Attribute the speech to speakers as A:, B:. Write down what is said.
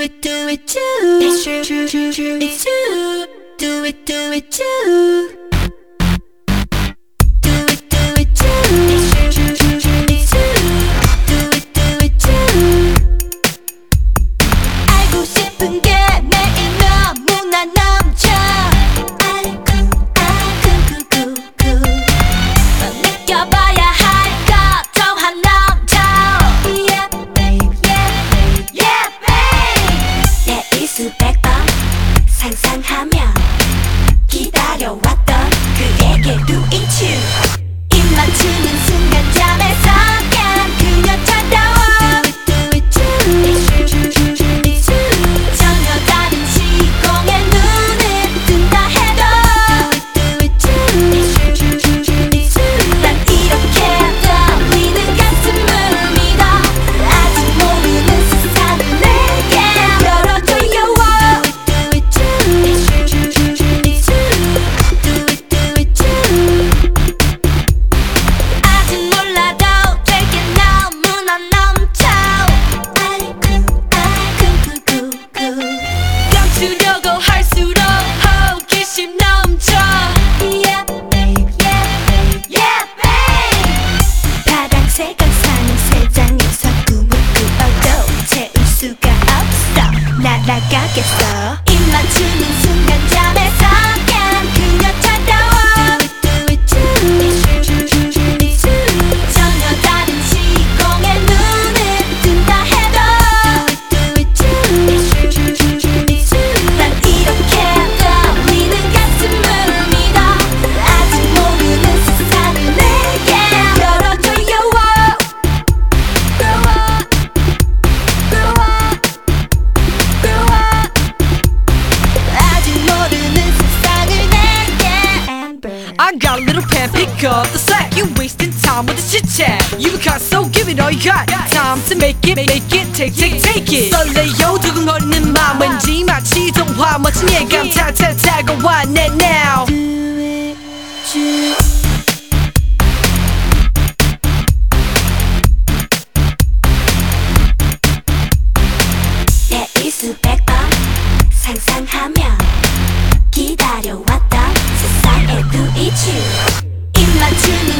A: Do it, do it, do. It's true, true, true, true. It's true. Do it, do it, do. 그에게 do. 입 맞추는 순간 잠에서 항상은 세상에서 꿈을 꾸어도 채울 수가 없어. 날아가겠어. 입 맞추는 순간
B: I got a little pen, pick up the slack. You wasting time with the chit chat. You got so give it all you got. Time to make it, make it, take, take, take it. 설레요 두근거리는 맘 왠지 마치 동화 멋진 예감 타타 다가와 내 now.
A: Do it, do 내 수백 번 상상하며 기다려왔던 Eku Ichi.